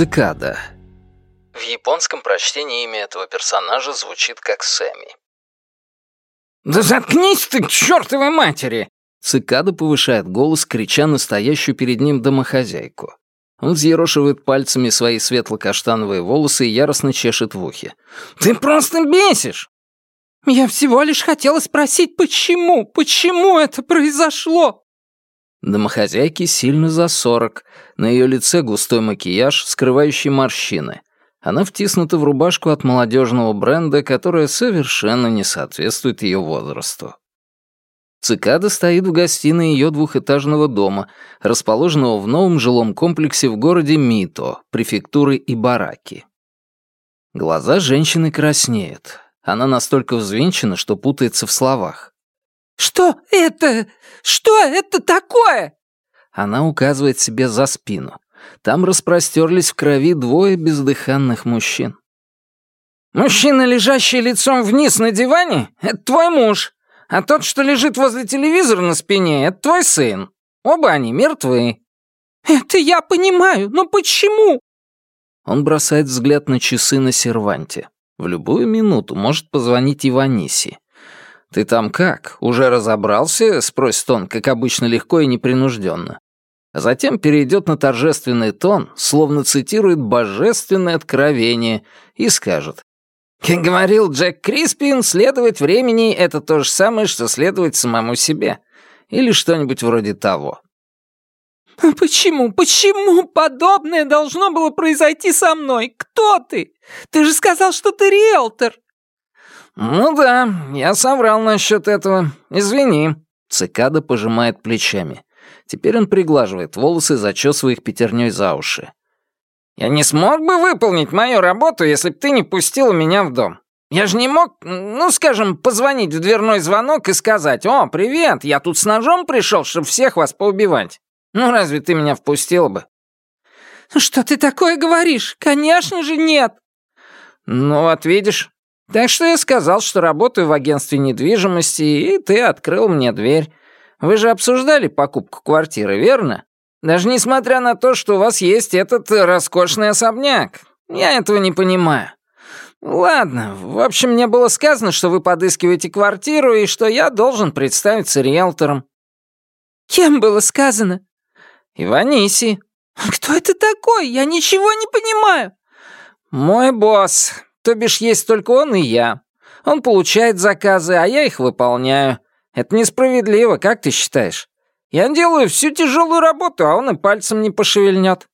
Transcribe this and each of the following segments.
Цикада. В японском прочтении имя этого персонажа звучит как Сэмми. «Да заткнись ты, к чертовой матери!» Цикада повышает голос, крича настоящую перед ним домохозяйку. Он взъерошивает пальцами свои светло-каштановые волосы и яростно чешет в ухе. «Ты просто бесишь!» «Я всего лишь хотела спросить, почему, почему это произошло?» Домохозяйке сильно за сорок, на ее лице густой макияж, скрывающий морщины. Она втиснута в рубашку от молодежного бренда, которая совершенно не соответствует ее возрасту. Цикада стоит в гостиной ее двухэтажного дома, расположенного в новом жилом комплексе в городе Мито, префектуры Ибараки. Глаза женщины краснеют. Она настолько взвинчена, что путается в словах. «Что это? Что это такое?» Она указывает себе за спину. Там распростерлись в крови двое бездыханных мужчин. «Мужчина, лежащий лицом вниз на диване, это твой муж, а тот, что лежит возле телевизора на спине, это твой сын. Оба они мертвы». «Это я понимаю, но почему?» Он бросает взгляд на часы на серванте. В любую минуту может позвонить Иваниси. «Ты там как? Уже разобрался?» — спросит он, как обычно, легко и непринужденно. затем перейдет на торжественный тон, словно цитирует божественное откровение, и скажет. «Как говорил Джек Криспин, следовать времени — это то же самое, что следовать самому себе». Или что-нибудь вроде того. «А «Почему, почему подобное должно было произойти со мной? Кто ты? Ты же сказал, что ты риэлтор!» «Ну да, я соврал насчет этого. Извини». Цикада пожимает плечами. Теперь он приглаживает волосы, зачесывая их пятерней за уши. «Я не смог бы выполнить мою работу, если бы ты не пустила меня в дом. Я же не мог, ну, скажем, позвонить в дверной звонок и сказать, «О, привет, я тут с ножом пришел, чтобы всех вас поубивать». Ну, разве ты меня впустила бы?» «Что ты такое говоришь? Конечно же нет!» «Ну, вот видишь, так что я сказал, что работаю в агентстве недвижимости, и ты открыл мне дверь. Вы же обсуждали покупку квартиры, верно? Даже несмотря на то, что у вас есть этот роскошный особняк. Я этого не понимаю. Ладно, в общем, мне было сказано, что вы подыскиваете квартиру и что я должен представиться риэлтором. Кем было сказано? Иваниси. Кто это такой? Я ничего не понимаю. Мой босс. То бишь есть только он и я. Он получает заказы, а я их выполняю. Это несправедливо, как ты считаешь? Я делаю всю тяжелую работу, а он и пальцем не пошевельнет.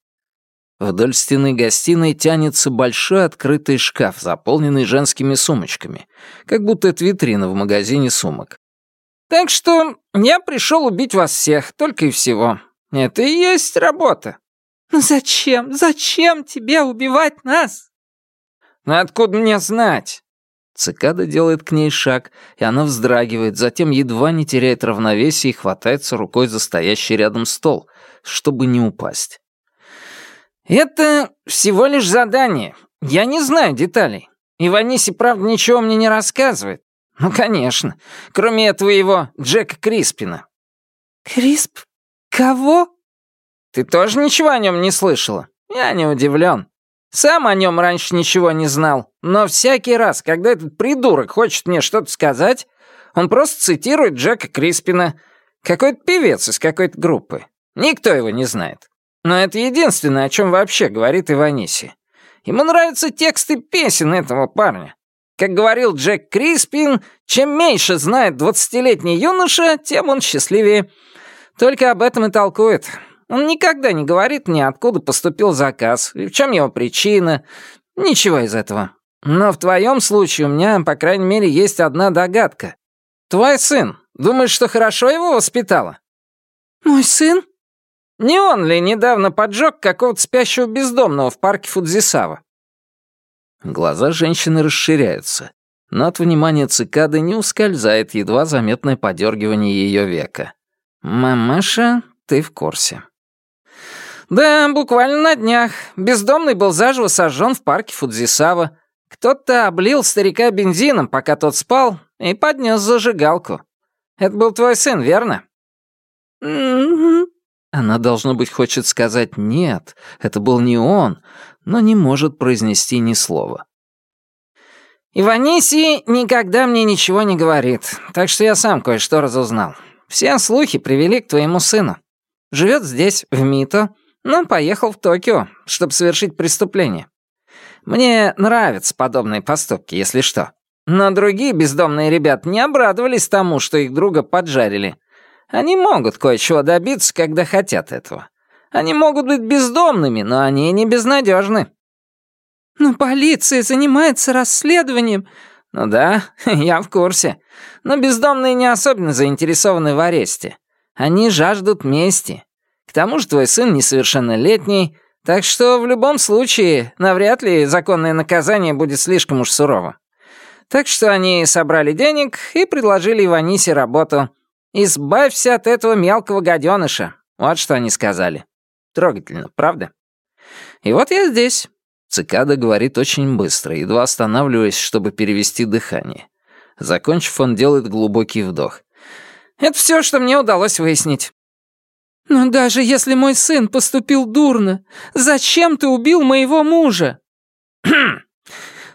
Вдоль стены гостиной тянется большой открытый шкаф, заполненный женскими сумочками, как будто это витрина в магазине сумок. Так что я пришел убить вас всех, только и всего. Это и есть работа. Но зачем? Зачем тебе убивать нас? «Ну откуда мне знать?» Цикада делает к ней шаг, и она вздрагивает, затем едва не теряет равновесие и хватается рукой за стоящий рядом стол, чтобы не упасть. «Это всего лишь задание. Я не знаю деталей. Иваниси, правда, ничего мне не рассказывает. Ну, конечно. Кроме этого его Джека Криспина». «Крисп? Кого?» «Ты тоже ничего о нем не слышала? Я не удивлен. Сам о нем раньше ничего не знал, но всякий раз, когда этот придурок хочет мне что-то сказать, он просто цитирует Джека Криспина, какой-то певец из какой-то группы. Никто его не знает. Но это единственное, о чем вообще говорит Иваниси. Ему нравятся тексты песен этого парня. Как говорил Джек Криспин, чем меньше знает двадцатилетний юноша, тем он счастливее. Только об этом и толкует. Он никогда не говорит мне, откуда поступил заказ, и в чем его причина. Ничего из этого. Но в твоем случае у меня, по крайней мере, есть одна догадка. Твой сын, думаешь, что хорошо его воспитала? Мой сын? Не он ли недавно поджег какого-то спящего бездомного в парке Фудзисава? Глаза женщины расширяются, но от внимания цикады не ускользает едва заметное подергивание ее века. «Мамаша, ты в курсе». «Да, буквально на днях. Бездомный был заживо сожжен в парке Фудзисава. Кто-то облил старика бензином, пока тот спал, и поднес зажигалку. Это был твой сын, верно?» Она, должно быть, хочет сказать «нет», это был не он, но не может произнести ни слова. «Иваниси никогда мне ничего не говорит, так что я сам кое-что разузнал. Все слухи привели к твоему сыну. Живет здесь, в Мито, но поехал в Токио, чтобы совершить преступление. Мне нравятся подобные поступки, если что. Но другие бездомные ребят не обрадовались тому, что их друга поджарили. Они могут кое-чего добиться, когда хотят этого. Они могут быть бездомными, но они не безнадежны. «Но полиция занимается расследованием». «Ну да, я в курсе. Но бездомные не особенно заинтересованы в аресте. Они жаждут мести. К тому же твой сын несовершеннолетний, так что в любом случае навряд ли законное наказание будет слишком уж сурово. Так что они собрали денег и предложили Иванисе работу. «Избавься от этого мелкого гаденыша». Вот что они сказали. Трогательно, правда? И вот я здесь. Цикада говорит очень быстро, едва останавливаясь, чтобы перевести дыхание. Закончив, он делает глубокий вдох. «Это все, что мне удалось выяснить. «Но даже если мой сын поступил дурно, зачем ты убил моего мужа?» «Хм,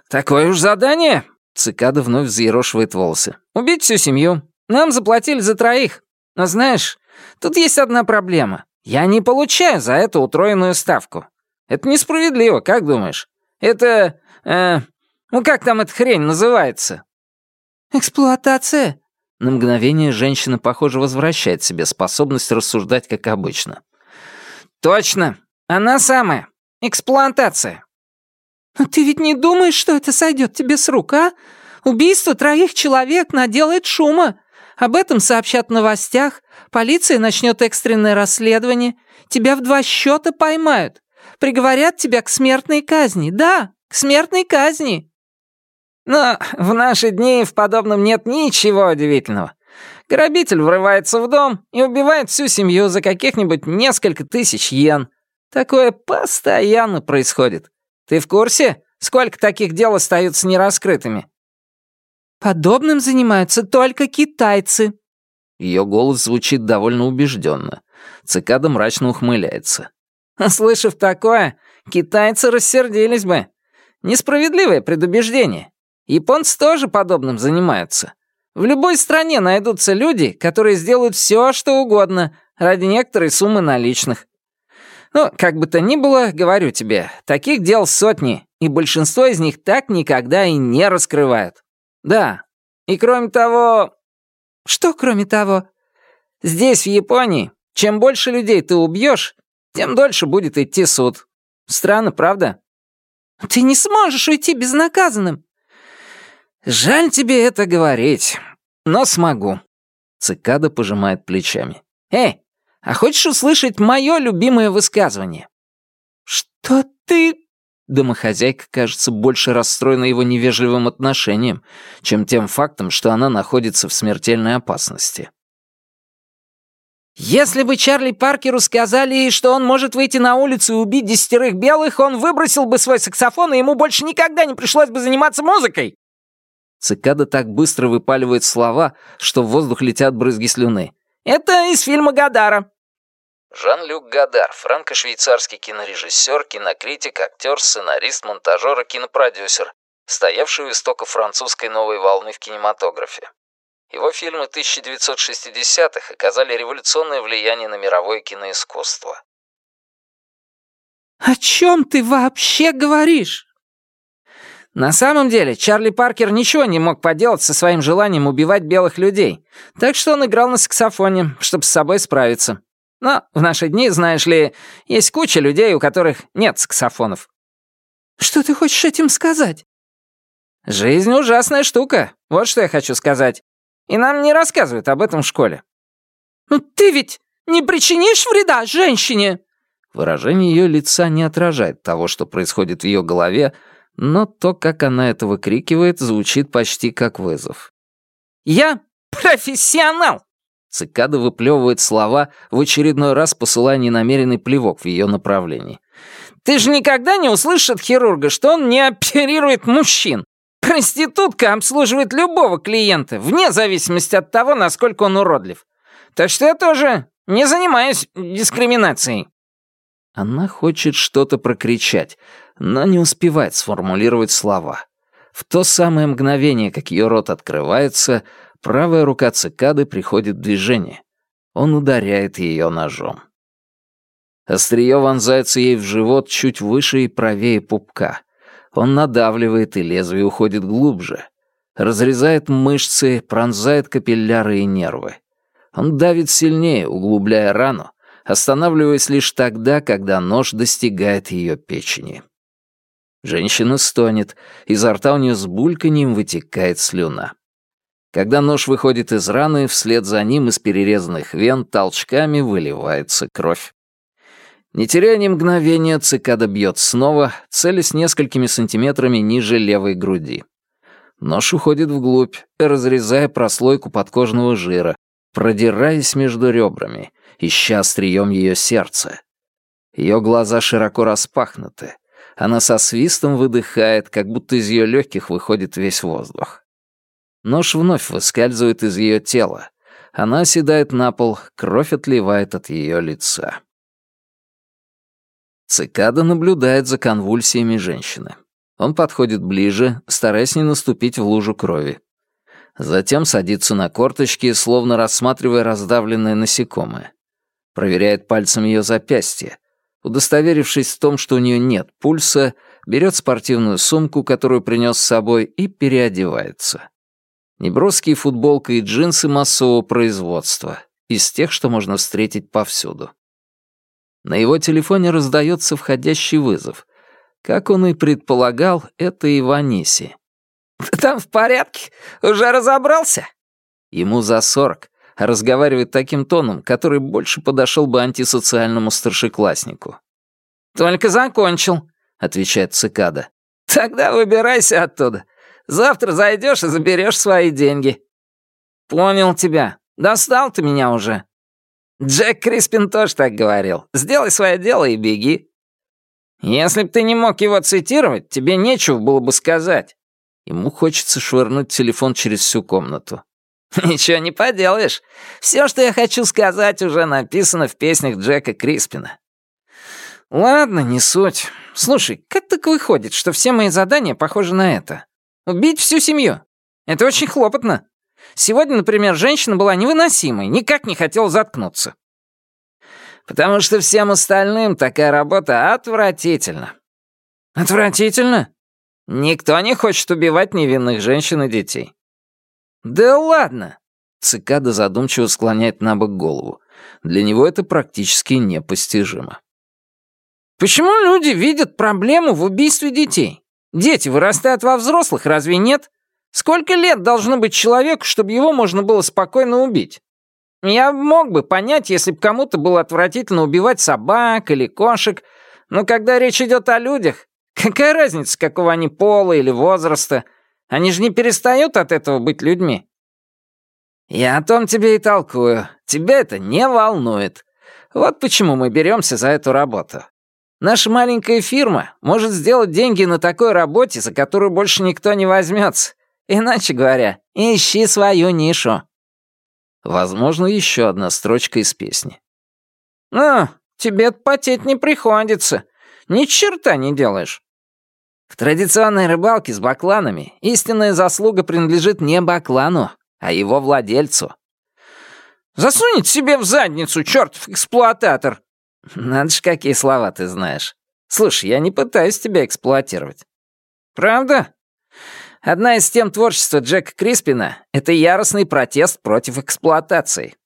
такое уж задание!» Цикада вновь взъерошивает волосы. «Убить всю семью. Нам заплатили за троих. Но знаешь, тут есть одна проблема. Я не получаю за это утроенную ставку. Это несправедливо, как думаешь? Это... Э, ну как там эта хрень называется?» «Эксплуатация», на мгновение женщина, похоже, возвращает себе способность рассуждать, как обычно. «Точно! Она самая! Эксплантация!» «Но ты ведь не думаешь, что это сойдет тебе с рук, а? Убийство троих человек наделает шума. Об этом сообщат в новостях, полиция начнет экстренное расследование, тебя в два счета поймают, приговорят тебя к смертной казни, да, к смертной казни!» Но в наши дни в подобном нет ничего удивительного. Грабитель врывается в дом и убивает всю семью за каких-нибудь несколько тысяч йен. Такое постоянно происходит. Ты в курсе, сколько таких дел остаются нераскрытыми? Подобным занимаются только китайцы. Ее голос звучит довольно убежденно. Цикада мрачно ухмыляется. Слышав такое, китайцы рассердились бы. Несправедливое предубеждение. Японцы тоже подобным занимаются. В любой стране найдутся люди, которые сделают все, что угодно, ради некоторой суммы наличных. Ну, как бы то ни было, говорю тебе, таких дел сотни, и большинство из них так никогда и не раскрывают. Да, и кроме того... Что кроме того? Здесь, в Японии, чем больше людей ты убьешь, тем дольше будет идти суд. Странно, правда? Ты не сможешь уйти безнаказанным. «Жаль тебе это говорить, но смогу». Цикада пожимает плечами. «Эй, а хочешь услышать мое любимое высказывание?» «Что ты...» Домохозяйка, кажется, больше расстроена его невежливым отношением, чем тем фактом, что она находится в смертельной опасности. «Если бы Чарли Паркеру сказали, что он может выйти на улицу и убить десятерых белых, он выбросил бы свой саксофон, и ему больше никогда не пришлось бы заниматься музыкой!» Цикада так быстро выпаливает слова, что в воздух летят брызги слюны. «Это из фильма Гадара». Жан-Люк Гадар, франко-швейцарский кинорежиссер, кинокритик, актер, сценарист, монтажер и кинопродюсер, стоявший у истоков французской новой волны в кинематографе. Его фильмы 1960-х оказали революционное влияние на мировое киноискусство. «О чем ты вообще говоришь?» На самом деле, Чарли Паркер ничего не мог поделать со своим желанием убивать белых людей, так что он играл на саксофоне, чтобы с собой справиться. Но в наши дни, знаешь ли, есть куча людей, у которых нет саксофонов. Что ты хочешь этим сказать? Жизнь ужасная штука, вот что я хочу сказать. И нам не рассказывают об этом в школе. Ну ты ведь не причинишь вреда женщине? Выражение ее лица не отражает того, что происходит в ее голове, но то, как она это выкрикивает, звучит почти как вызов. «Я профессионал!» Цикада выплевывает слова, в очередной раз посылая ненамеренный плевок в ее направлении. «Ты же никогда не услышишь от хирурга, что он не оперирует мужчин. Проститутка обслуживает любого клиента, вне зависимости от того, насколько он уродлив. Так что я тоже Не занимаюсь дискриминацией». Она хочет что-то прокричать, но не успевает сформулировать слова. В то самое мгновение, как ее рот открывается, правая рука цикады приходит в движение. Он ударяет ее ножом. Острие вонзается ей в живот чуть выше и правее пупка. Он надавливает, и лезвие уходит глубже. Разрезает мышцы, пронзает капилляры и нервы. Он давит сильнее, углубляя рану, останавливаясь лишь тогда, когда нож достигает ее печени. Женщина стонет, изо рта у нее с бульканьем вытекает слюна. Когда нож выходит из раны, вслед за ним из перерезанных вен толчками выливается кровь. Не теряя ни мгновения, цикада бьет снова, целясь несколькими сантиметрами ниже левой груди. Нож уходит вглубь, разрезая прослойку подкожного жира, продираясь между ребрами, ища острием ее сердца. Ее глаза широко распахнуты. Она со свистом выдыхает, как будто из ее легких выходит весь воздух. Нож вновь выскальзывает из ее тела. Она оседает на пол, кровь отливает от ее лица. Цикада наблюдает за конвульсиями женщины. Он подходит ближе, стараясь не наступить в лужу крови. Затем садится на корточки, словно рассматривая раздавленное насекомое. Проверяет пальцем ее запястье. Удостоверившись в том, что у нее нет пульса, берет спортивную сумку, которую принес с собой, и переодевается. Неброские футболка и джинсы массового производства, из тех, что можно встретить повсюду. На его телефоне раздается входящий вызов. Как он и предполагал, это Иваниси. «Ты там в порядке? Уже разобрался?» Ему за сорок, разговаривает таким тоном, который больше подошел бы антисоциальному старшекласснику. «Только закончил», — отвечает цикада. «Тогда выбирайся оттуда. Завтра зайдешь и заберешь свои деньги». «Понял тебя. Достал ты меня уже». Джек Криспин тоже так говорил. Сделай свое дело и беги. Если б ты не мог его цитировать, тебе нечего было бы сказать. Ему хочется швырнуть телефон через всю комнату. Ничего не поделаешь. Все, что я хочу сказать, уже написано в песнях Джека Криспина. Ладно, не суть. Слушай, как так выходит, что все мои задания похожи на это? Убить всю семью. Это очень хлопотно. Сегодня, например, женщина была невыносимой, никак не хотела заткнуться. Потому что всем остальным такая работа отвратительна. Отвратительно? Никто не хочет убивать невинных женщин и детей. Да ладно. Цикада задумчиво склоняет на бок голову. Для него это практически непостижимо. Почему люди видят проблему в убийстве детей? Дети вырастают во взрослых, разве нет? Сколько лет должно быть человеку, чтобы его можно было спокойно убить? Я мог бы понять, если бы кому-то было отвратительно убивать собак или кошек, но когда речь идет о людях, какая разница, какого они пола или возраста? Они же не перестают от этого быть людьми. Я о том тебе и толкую. Тебя это не волнует. Вот почему мы беремся за эту работу. Наша маленькая фирма может сделать деньги на такой работе, за которую больше никто не возьмется. Иначе говоря, ищи свою нишу». Возможно, еще одна строчка из песни. «Ну, тебе потеть не приходится. Ни черта не делаешь». В традиционной рыбалке с бакланами истинная заслуга принадлежит не баклану, а его владельцу. «Засунет себе в задницу, чертов эксплуататор!» Надо ж, какие слова ты знаешь. Слушай, я не пытаюсь тебя эксплуатировать. Правда? Одна из тем творчества Джека Криспина — это яростный протест против эксплуатации.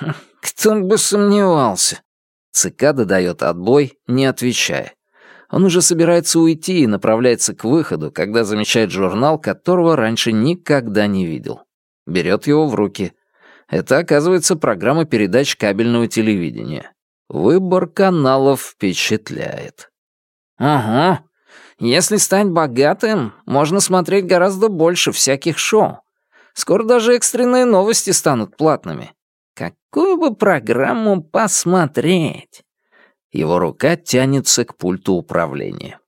Хм, кто бы сомневался. Цикада дает отбой, не отвечая. Он уже собирается уйти и направляется к выходу, когда замечает журнал, которого раньше никогда не видел. Берет его в руки. Это, оказывается, программа передач кабельного телевидения. Выбор каналов впечатляет. «Ага, если стать богатым, можно смотреть гораздо больше всяких шоу. Скоро даже экстренные новости станут платными. Какую бы программу посмотреть?» Его рука тянется к пульту управления.